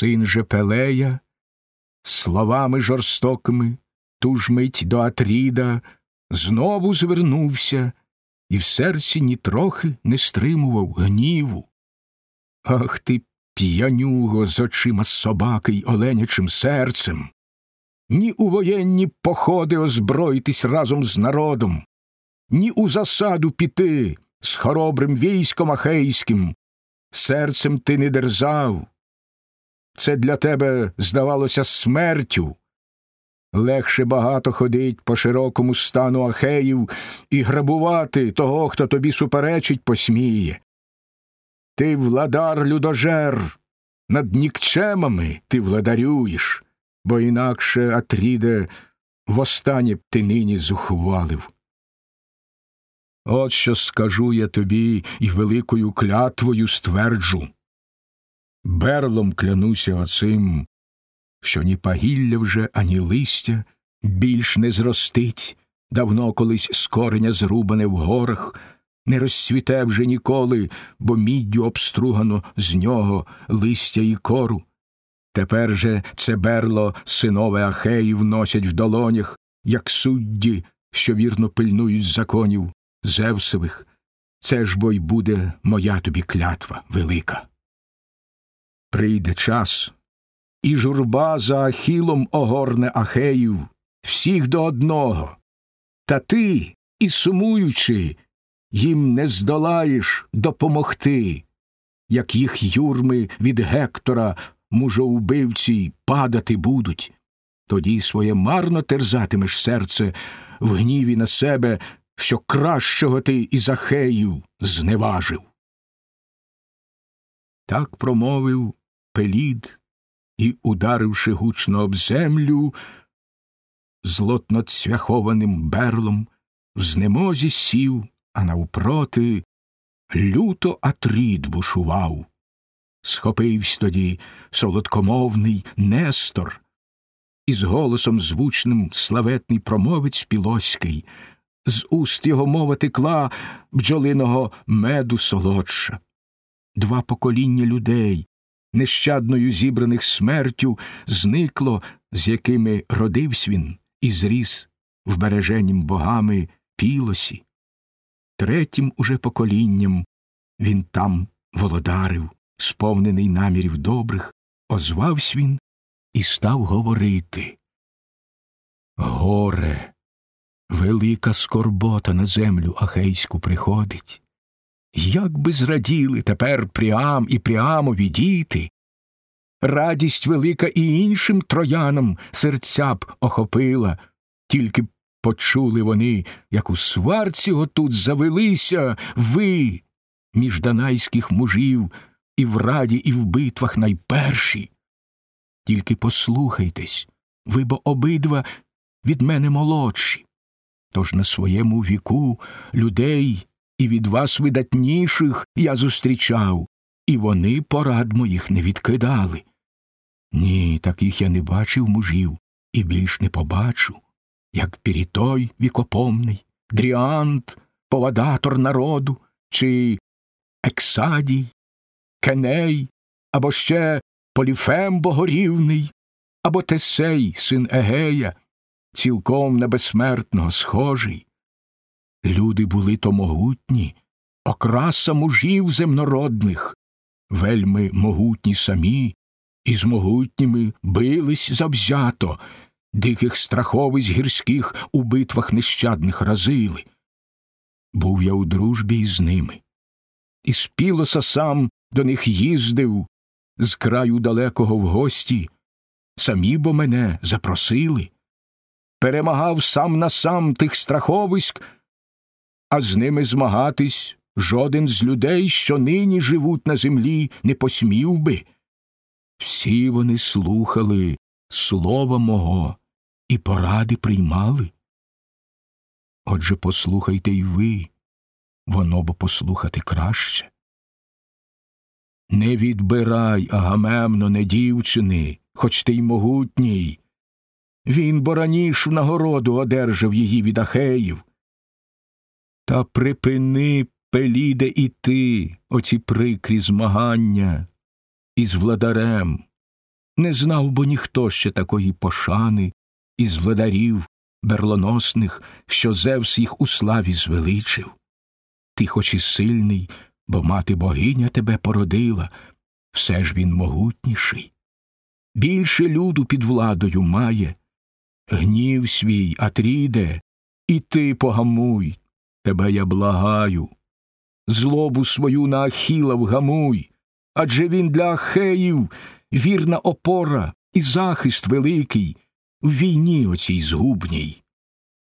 Син же Пелея, словами жорстокими, ту ж мить до Атріда знову звернувся і в серці нітрохи не стримував гніву. Ах ти, п'янюго з очима собаки й оленячим серцем. Ні у воєнні походи озброїтись разом з народом, ні у засаду піти з хоробрим військом ахейським. Серцем ти не дерзав. Це для тебе здавалося смертю. Легше багато ходить по широкому стану ахеїв і грабувати того, хто тобі суперечить, посміє. Ти владар людожер, над нікчемами ти владарюєш, бо інакше, Атріде, востаннє б ти нині зухвалив. От що скажу я тобі і великою клятвою стверджу. Берлом клянуся оцим, що ні пагілля вже, ані листя більш не зростить, давно колись з кореня зрубане в горах, не розцвіте вже ніколи, бо міддю обстругано з нього листя і кору. Тепер же це берло синове Ахеїв носять в долонях, як судді, що вірно пильнують законів Зевсових. Це ж бо й буде моя тобі клятва велика. Прийде час, і журба за Ахілом огорне Ахеїв, всіх до одного. Та ти, і сумуючи, їм не здолаєш допомогти, як їх юрми від Гектора, мужоубивці, падати будуть. Тоді своє марно терзатимеш серце в гніві на себе, що кращого ти із Ахеїв зневажив. Так промовив Пелід і, ударивши гучно об землю, злотно цвяхованим берлом, в знемозі сів, а навпроти люто Атрід бушував. Схопивсь тоді солодкомовний Нестор, і з голосом звучним славетний промовець Пілоський, з уст його мова текла бджолиного меду солодша. Два покоління людей, нещадною зібраних смертю, зникло, з якими родився він і зріс в богами пілосі. Третім уже поколінням він там володарив, сповнений намірів добрих, озвавсь він і став говорити. Горе, велика скорбота на землю ахейську приходить. Як би зраділи тепер Пріам і Пріамові діти, радість велика і іншим троянам серця б охопила, тільки б почули вони, як у сварці отут завелися ви, між данайських мужів, і в раді, і в битвах найперші. Тільки послухайтесь, ви бо обидва від мене молодші. Тож на своєму віку людей і від вас видатніших я зустрічав, і вони порад моїх не відкидали. Ні, таких я не бачив мужів і більш не побачу, як Пірітой вікопомний, Дріант, повадатор народу, чи Ексадій, Кеней, або ще Поліфем богорівний, або Тесей, син Егея, цілком на безсмертного схожий. Люди були то могутні, окраса мужів земнородних, вельми могутні самі, і з могутніми бились завзято, диких страховиць гірських у битвах нещадних разили. Був я у дружбі із ними, і з пілоса сам до них їздив з краю далекого в гості, самі бо мене запросили, перемагав сам на сам тих страховиськ, а з ними змагатись жоден з людей, що нині живуть на землі, не посмів би. Всі вони слухали слова мого і поради приймали. Отже, послухайте й ви, воно бо послухати краще. Не відбирай, Агамемно, не дівчини, хоч ти й могутній. Він бо раніш в нагороду одержав її від Ахеїв. Та припини, Пеліде, і ти, оці прикрі змагання із владарем. Не знав бо ніхто ще такої пошани із владарів берлоносних, що Зевс їх у славі звеличив. Ти хоч і сильний, бо мати богиня тебе породила, все ж він могутніший. Більше люду під владою має. Гнів свій, Атріде, і ти погамуй, тебе я благаю. Злобу свою на Ахіла вгамуй, адже він для Ахеїв вірна опора і захист великий в війні оцій згубній.